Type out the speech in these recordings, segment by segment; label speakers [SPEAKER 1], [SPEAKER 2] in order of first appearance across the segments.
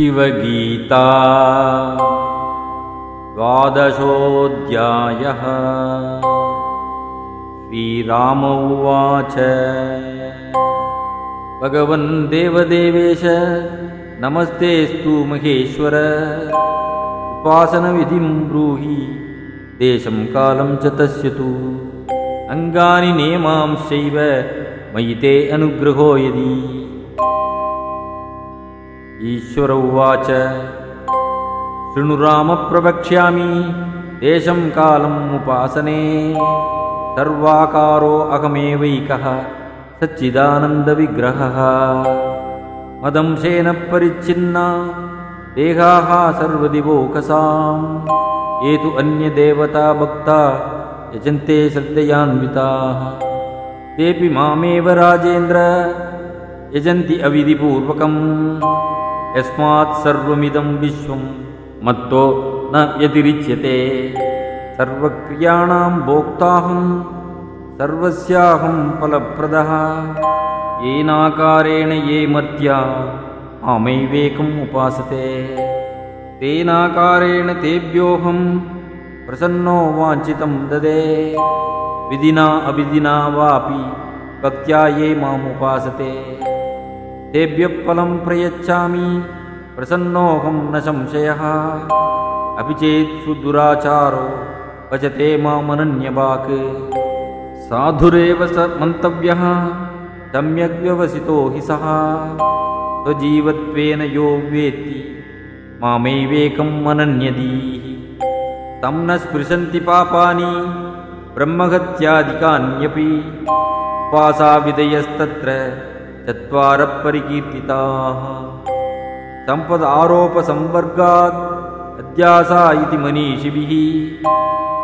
[SPEAKER 1] शिवगीता। द्वादशोऽध्यायः। श्रीराम उवाच। भगवन् देवदेवेश नमस्तेऽस्तु महेश्वर। उपासनविधिं ब्रूहि देशं कालं च तस्य तु अङ्गानि नेमांश्चैव मयि ते अनुग्रहो यदि ईश्वर उवाच। शृणुरामप्रवक्ष्यामि देशं कालम् उपासने। सर्वाकारो अहमेवैकः सच्चिदानन्दविग्रहः। मदंशेन परिच्छिन्ना देहाः सर्वदिवोकसाम्। ये तु अन्यदेवता भक्ता यजन्ते श्रद्धयान्विताः। तेऽपि मामेव राजेन्द्र यजन्ति अविधिपूर्वकम् यस्मात् सर्वमिदं विश्वं मत्तो न व्यतिरिच्यते सर्वक्रियाणां भोक्ताहं सर्वस्याहं फलप्रदः। येनाकारेण ये मामैवेकम् उपासते। तेनाकारेण तेभ्योऽहं प्रसन्नो वाञ्छितं ददे। विधिना अविधिना वापि भक्त्या ये मामुपासते तेभ्यः फलं प्रयच्छामि। प्रसन्नोऽहं न संशयः। अपि चेत् सुदुराचारो भजते मामनन्यवाक् साधुरेव स मन्तव्यः सम्यग्व्यवसितो हि सः। स्वजीवत्वेन यो वेत्ति मामैवेकम् अनन्यदीः। तं न स्पृशन्ति पापानि ब्रह्महत्यादिकान्यपि। उपासाविधयस्तत्र चत्वारः परिकीर्तिताः सम्पदारोपसंवर्गात् अध्यासा इति मनीषिभिः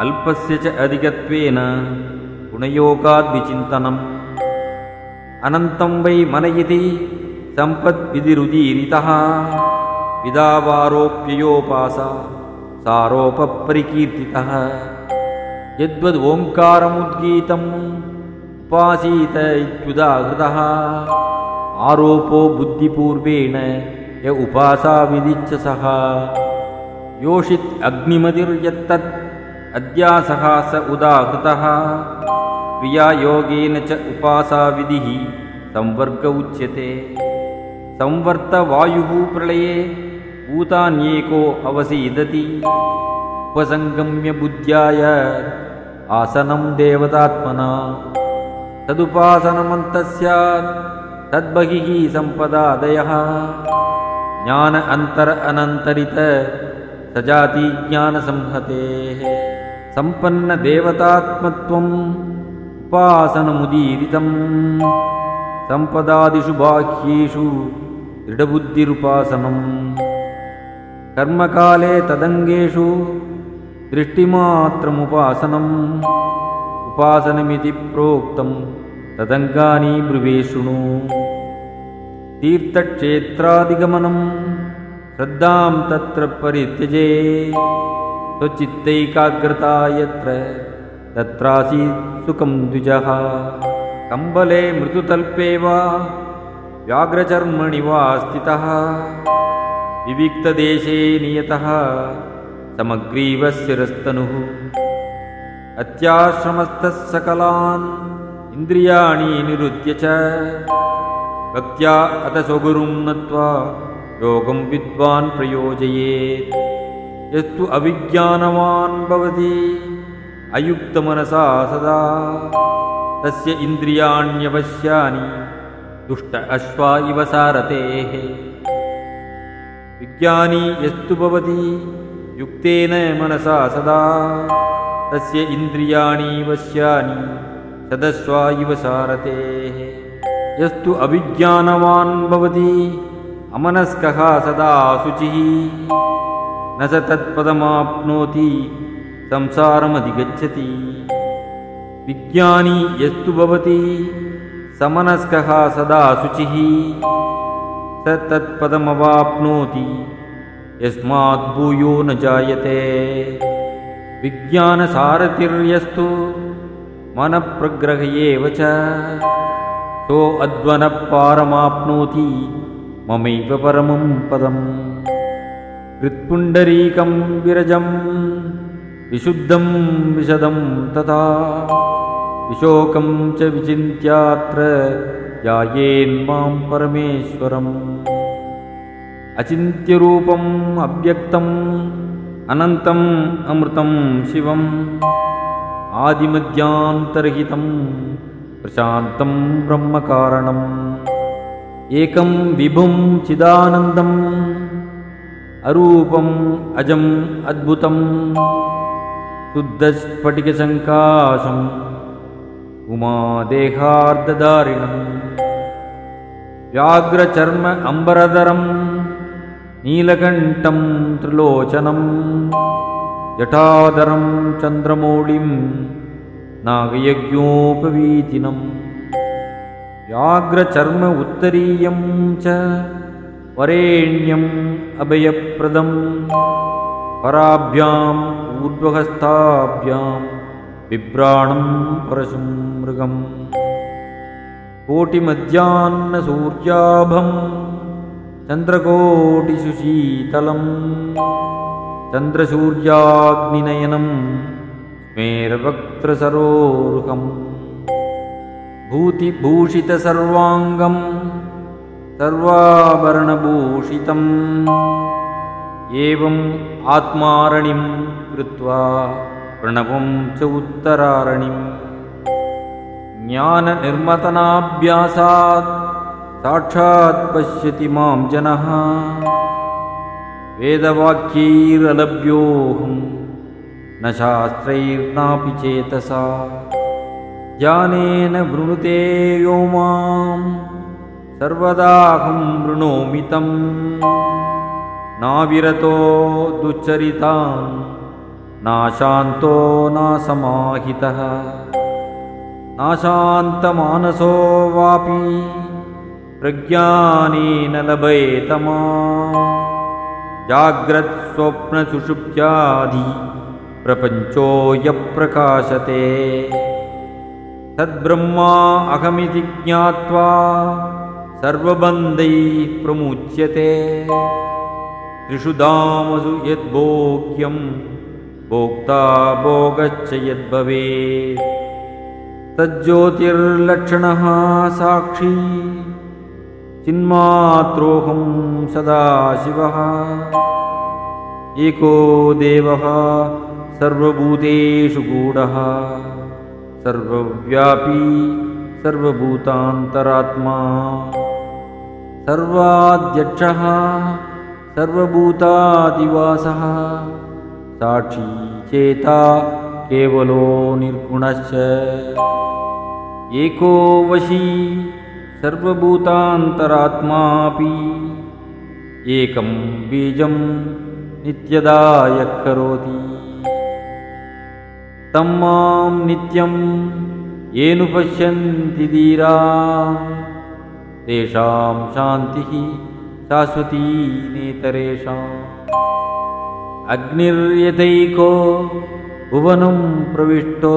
[SPEAKER 1] अल्पस्य च अधिकत्वेन गुणयोगाद्विचिन्तनम्। अनन्तं वै मन इति सम्पद्विधिरुदीरितः। विदावारोप्ययोपासा सारोपपरिकीर्तितः। यद्वदोङ्कारमुद्गीतम् उपासीत इत्युदाहृतः आरोपो बुद्धिपूर्वेण य उपासाविदिच्च सः। योषित् अग्निमतिर्यत्तत् अध्यासः स उदाहृतः। क्रियायोगेन च उपासाविधिः संवर्ग उच्यते। संवर्तवायुः प्रलये भूतान्येको अवसीदति। उपसङ्गम्य बुद्ध्याय आसनं देवतात्मना। तदुपासनमन्तः स्यात् तद्बहिः सम्पदादयः ज्ञान अन्तर अनन्तरित सजातिज्ञानसंहतेः सम्पन्नदेवतात्मत्वम् उपासनमुदीरितम्। सम्पदादिषु बाह्येषु दृढबुद्धिरुपासनम्। कर्मकाले तदङ्गेषु दृष्टिमात्रमुपासनम्। उपासनमिति प्रोक्तं तदङ्गानि ब्रुवे शृणु तीर्थक्षेत्रादिगमनं श्रद्धां तत्र परित्यजे। स्वचित्तैकाग्रता यत्र। तत्रासीत् सुखं द्विजः। कम्बले मृदुतल्पे वा। व्याघ्रचर्मणि वा स्थितः। विविक्तदेशे नियतः। समग्रीवशिरस्तनुः। अत्याश्रमस्थः सकलान् इन्द्रियाणि निरुद्य च। भक्त्या अत स्वगुरुं नत्वा योगं विद्वान् प्रयोजयेत्। यस्तु अविज्ञानवान् भवति अयुक्तमनसा सदा। तस्य इन्द्रियाण्यवश्यानि दुष्ट अश्वा इव सारतेः विज्ञानी यस्तु भवति युक्तेन मनसा सदा। तस्य इन्द्रियाणि वश्यानि सदस्वा इव सारतेः यस्तु अविज्ञानवान् भवति अमनस्कः सदा शुचिः। न स तत्पदमाप्नोति संसारमधिगच्छति। विज्ञानी यस्तु भवति समनस्कः सदा शुचिः। स तत्पदमवाप्नोति यस्मात् भूयो न जायते। विज्ञानसारथिर्यस्तु मनःप्रग्रह एव च सो अध्वनः पारमाप्नोति ममैव परमं पदम्। हृत्पुण्डरीकं विरजं विशुद्धं विशदं तथा। विशोकं च विचिन्त्यात्र यायेन्मां परमेश्वरम्। अचिन्त्यरूपम् अव्यक्तम् अनन्तम् अमृतं शिवम् आदिमध्यान्तर्हितं प्रशान्तं ब्रह्मकारणम्। एकं विभुं चिदानन्दम् अरूपम् अजम् अद्भुतम्। शुद्धस्फटिकसङ्काशम् उमादेहार्ददारिणम् व्याघ्रचर्म अम्बरधरम् नीलकण्ठं त्रिलोचनम् जटाधरं चन्द्रमौळिं नागयज्ञोपवीतिनम् व्याघ्रचर्म उत्तरीयं च वरेण्यम् अभयप्रदम् पराभ्याम् ऊर्ध्वहस्ताभ्यां बिभ्राणं परशुं मृगम् कोटिमध्याह्नसूर्याभम् चन्द्रकोटिसुशीतलम् चन्द्रसूर्याग्निनयनं स्मेरवक्त्रसरोरुहम् भूतिभूषितसर्वाङ्गम् सर्वाभरणभूषितम् एवम् आत्मारणिं कृत्वा प्रणवं च उत्तरारणिम् ज्ञाननिर्मतनाभ्यासात् साक्षात् पश्यति मां जनः वेदवाक्यैरलभ्योऽहं न शास्त्रैर्नापि चेतसा। ज्ञानेन वृणुते यो मां सर्वदाहं वृणोमि तम्। नाविरतो दुच्चरितान् नाशान्तो नासमाहितः। नाशान्तमानसो वापि प्रज्ञानेन लभेतमा जाग्रत्स्वप्नसुषुप्त्यादि प्रपञ्चो यः प्रकाशते। तद्ब्रह्मा अहमिति ज्ञात्वा सर्वबन्धैः प्रमुच्यते। त्रिषु धामसु यद्भोग्यं भोक्ता भोगश्च यद्भवेत्। तज्ज्योतिर्लक्षणः साक्षी चिन्मात्रोऽहं सदाशिवः एको देवः सर्वभूतेषु गूढः। सर्वव्यापी सर्वभूतान्तरात्मा। सर्वाध्यक्षः सर्वभूतादिवासः। साक्षी चेता केवलो निर्गुणश्च। एको वशी सर्वभूतान्तरात्मापि एकं बीजं नित्यदायः करोति तं मां नित्यं येनुपश्यन्ति धीरा। तेषां शान्तिः शाश्वती नेतरेषाम् अग्निर्यथैको भुवनं प्रविष्टो।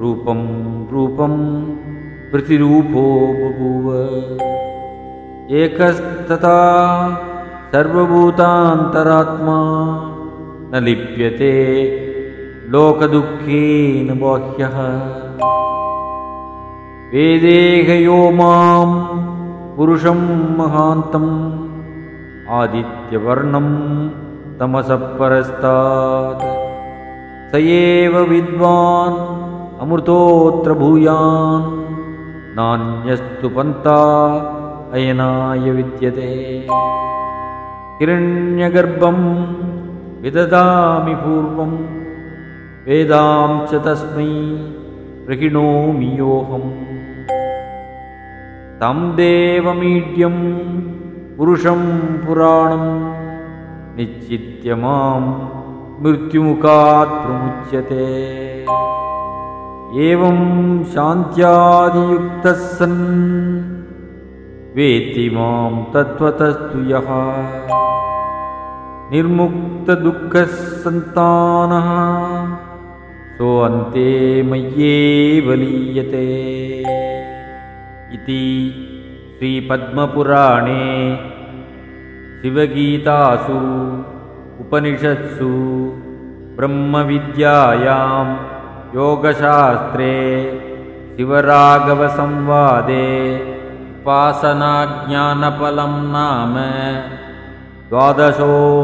[SPEAKER 1] रूपं रूपं प्रतिरूपो बभूव। एकस्तथा सर्वभूतान्तरात्मा न लिप्यते लोकदुःखेन बाह्यः। वेदेहयो मां पुरुषं महान्तम् आदित्यवर्णं तमसः परस्तात् स एव विद्वान् अमृतोऽत्र भूयान् नान्यस्तु पन्था अयनाय विद्यते। हिरण्यगर्भं विददामि पूर्वं वेदां च तस्मै प्रहिणोमि योऽहम्। तं देवमीड्यं पुरुषं पुराणं निश्चित्य मां मृत्युमुखात् प्रमुच्यते एवं शान्त्यादियुक्तः सन् वेत्ति मां तत्त्वतस्तु यः। निर्मुक्तदुःखः सन्तानः सोऽन्ते मय्येव लीयते इति श्रीपद्मपुराणे शिवगीतासु उपनिषत्सु ब्रह्मविद्यायां योगशास्त्रे शिवराघवसंवादे उपासनाज्ञानफलं नाम द्वादशोऽध्यायः